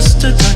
just a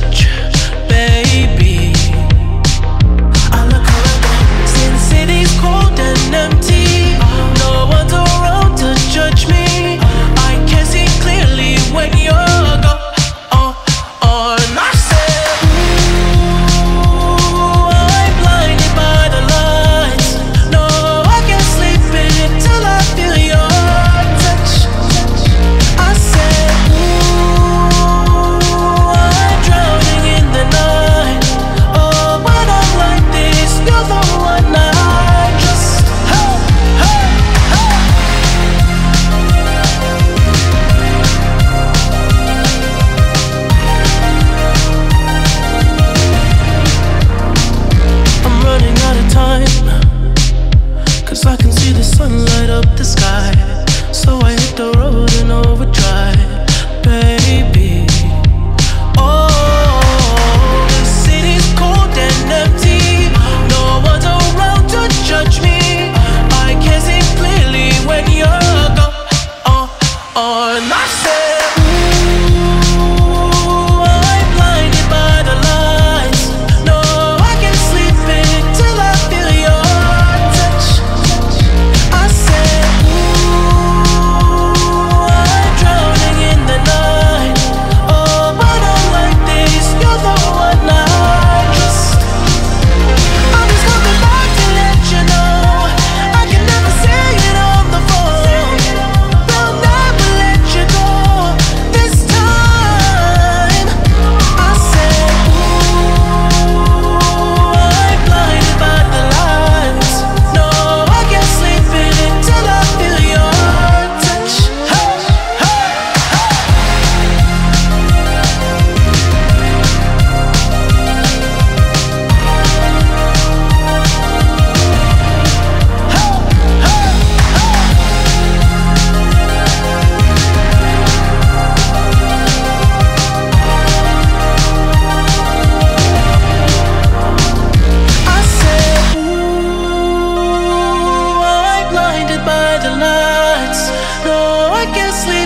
Ooh, I'm